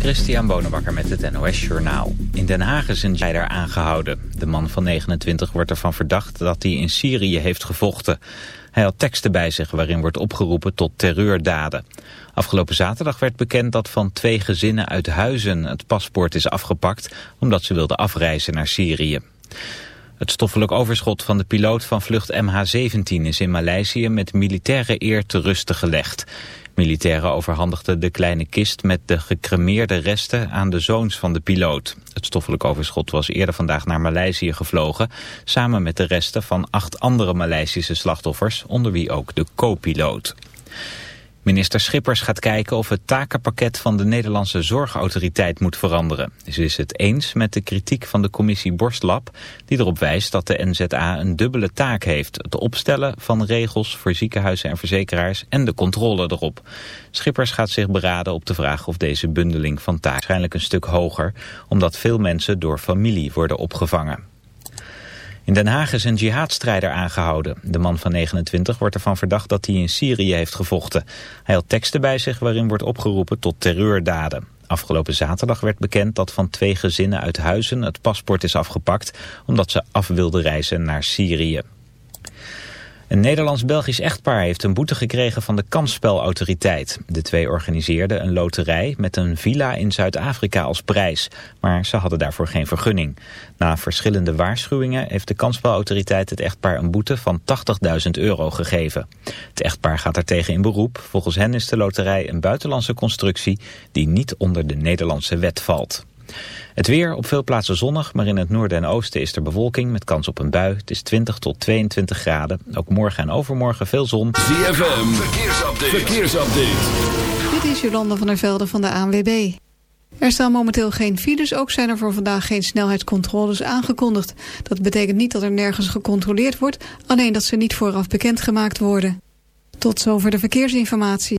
Christian Bonenbakker met het NOS Journaal. In Den Haag is een leider aangehouden. De man van 29 wordt ervan verdacht dat hij in Syrië heeft gevochten. Hij had teksten bij zich waarin wordt opgeroepen tot terreurdaden. Afgelopen zaterdag werd bekend dat van twee gezinnen uit Huizen het paspoort is afgepakt... omdat ze wilden afreizen naar Syrië. Het stoffelijk overschot van de piloot van vlucht MH17 is in Maleisië met militaire eer te rusten gelegd. Militairen overhandigden de kleine kist met de gecremeerde resten aan de zoons van de piloot. Het stoffelijk overschot was eerder vandaag naar Maleisië gevlogen, samen met de resten van acht andere Maleisische slachtoffers, onder wie ook de co-piloot. Minister Schippers gaat kijken of het takenpakket van de Nederlandse Zorgautoriteit moet veranderen. Ze is het eens met de kritiek van de commissie Borstlab, die erop wijst dat de NZA een dubbele taak heeft. Het opstellen van regels voor ziekenhuizen en verzekeraars en de controle erop. Schippers gaat zich beraden op de vraag of deze bundeling van taken waarschijnlijk een stuk hoger, omdat veel mensen door familie worden opgevangen. In Den Haag is een jihadstrijder aangehouden. De man van 29 wordt ervan verdacht dat hij in Syrië heeft gevochten. Hij had teksten bij zich waarin wordt opgeroepen tot terreurdaden. Afgelopen zaterdag werd bekend dat van twee gezinnen uit Huizen het paspoort is afgepakt... omdat ze af wilden reizen naar Syrië. Een Nederlands-Belgisch echtpaar heeft een boete gekregen van de kansspelautoriteit. De twee organiseerden een loterij met een villa in Zuid-Afrika als prijs. Maar ze hadden daarvoor geen vergunning. Na verschillende waarschuwingen heeft de kansspelautoriteit het echtpaar een boete van 80.000 euro gegeven. Het echtpaar gaat daartegen in beroep. Volgens hen is de loterij een buitenlandse constructie die niet onder de Nederlandse wet valt. Het weer op veel plaatsen zonnig, maar in het noorden en oosten is er bewolking met kans op een bui. Het is 20 tot 22 graden. Ook morgen en overmorgen veel zon. ZFM, verkeersupdate. verkeersupdate. Dit is Jolanda van der Velde van de ANWB. Er staan momenteel geen files, ook zijn er voor vandaag geen snelheidscontroles aangekondigd. Dat betekent niet dat er nergens gecontroleerd wordt, alleen dat ze niet vooraf bekendgemaakt worden. Tot zover de verkeersinformatie.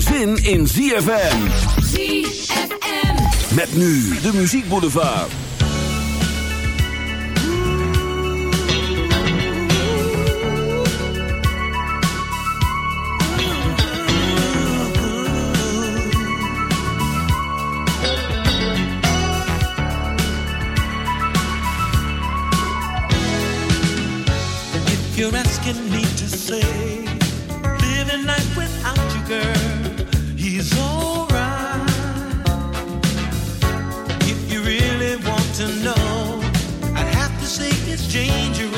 zin in ZFM. ZFM. Met nu de muziekboulevard. If you're asking me to say, say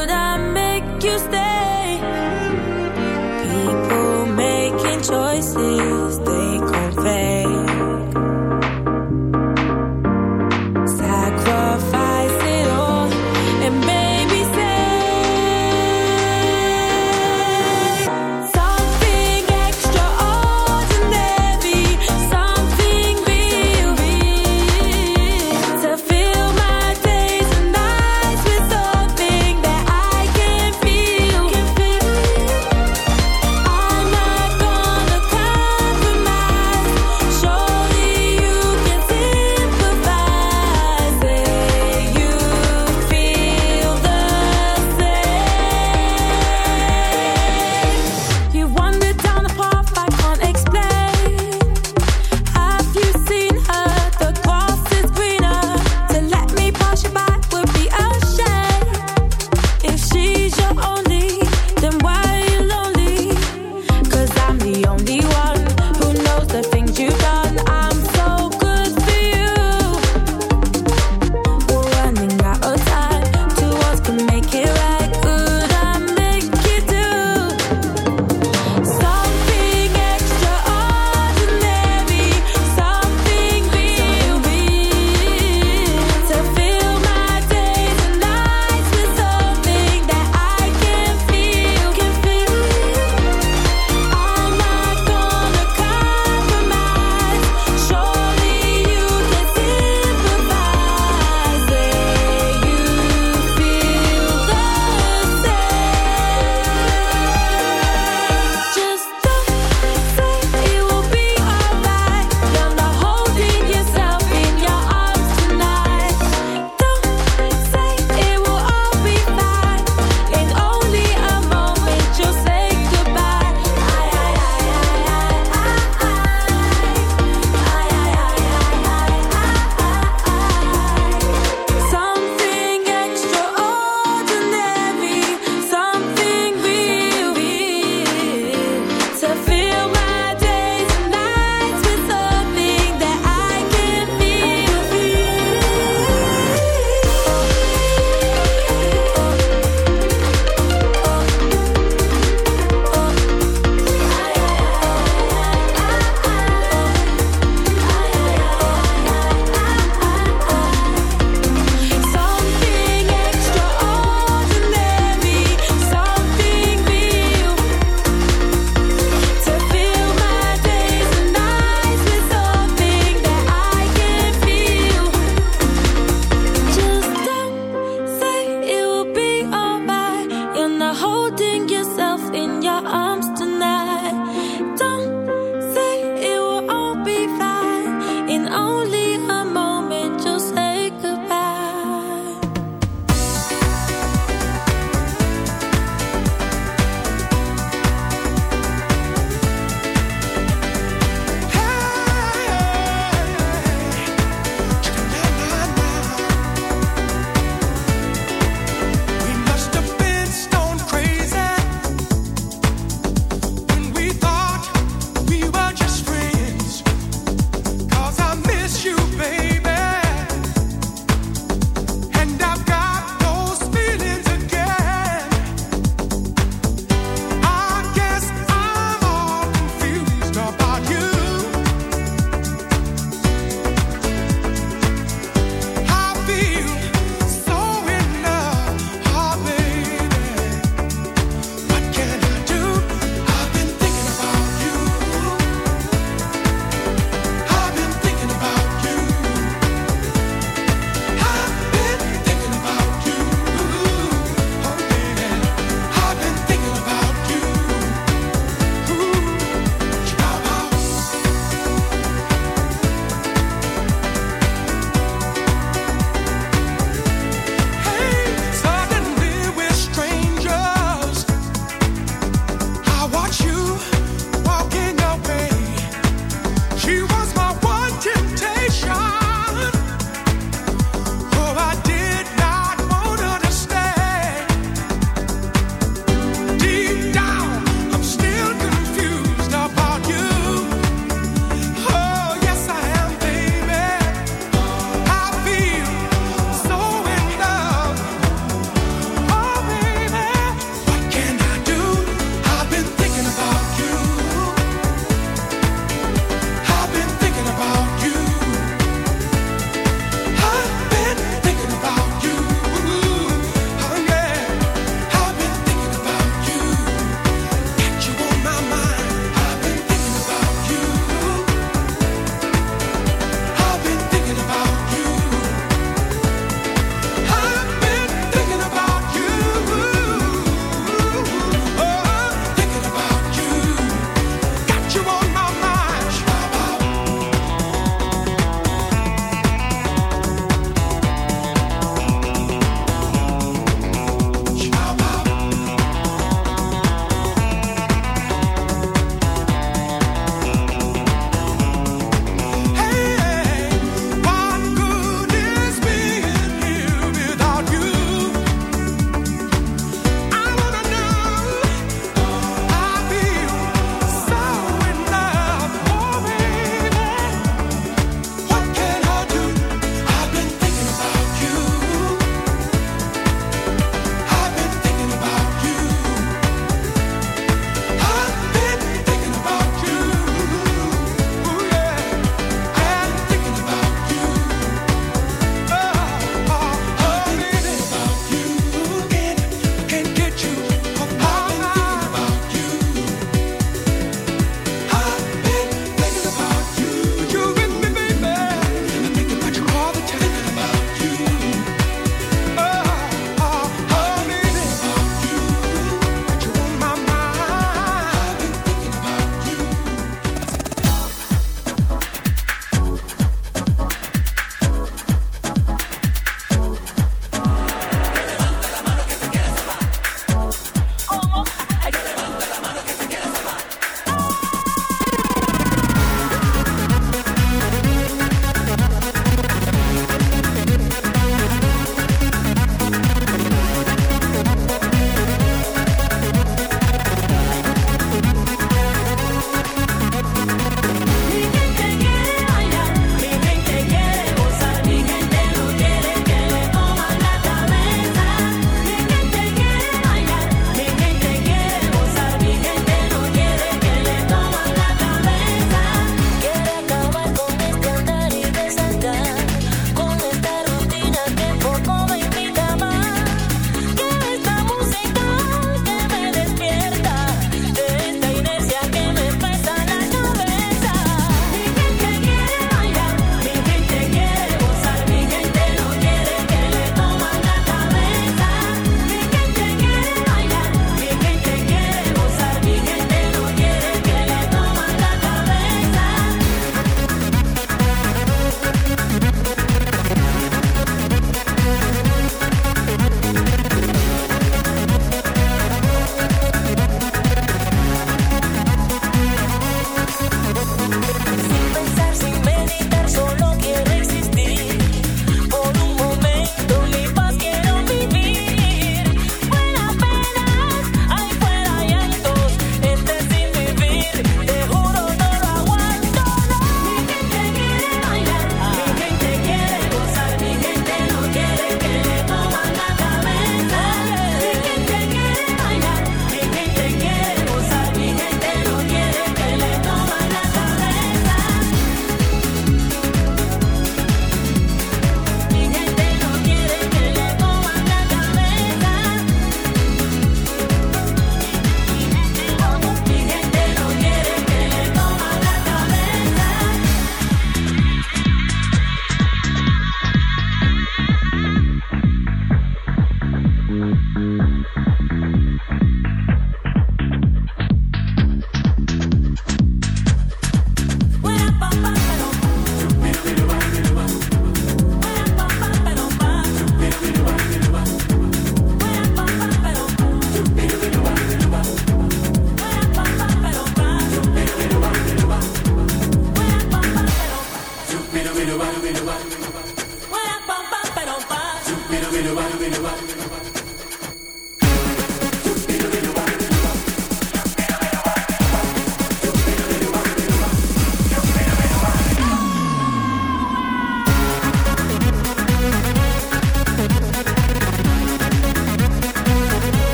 see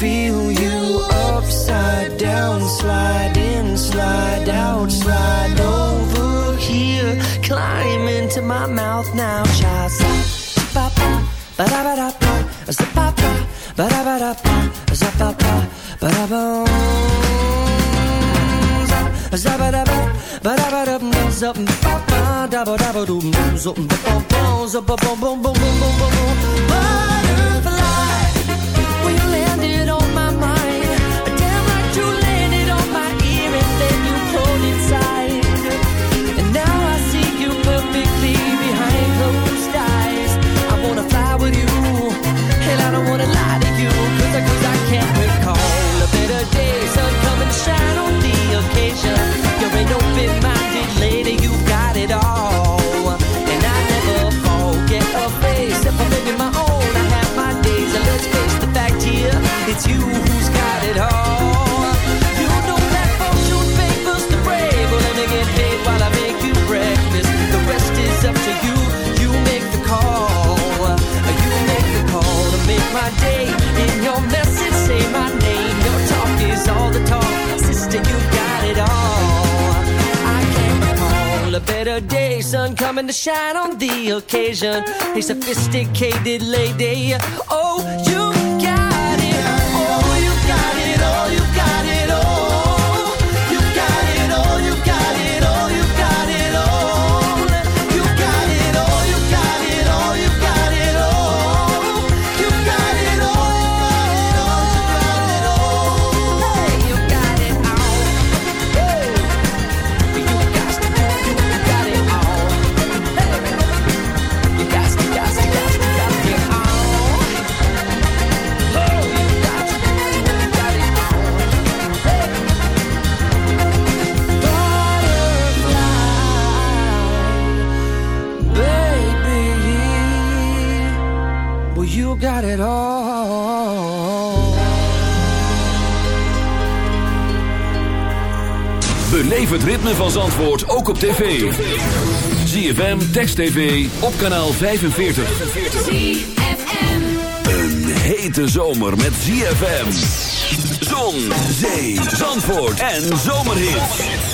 feel you upside down, slide in, slide out, slide over here. Climb into my mouth now, child. Ba ba da ba da ba, za ba ba, ba da ba da ba, za ba ba, ba da ba. Za ba da ba, ba da ba da ba, za ba ba, da ba da ba, do, za ba ba, za ba ba, boom boom boom boom boom boom. Butterfly it all. Shine on the occasion. A sophisticated lady. Oh, you ritme van Zandvoort ook op tv. ZFM, Text TV, op kanaal 45. Een hete zomer met ZFM. Zon, zee, Zandvoort en zomerhit.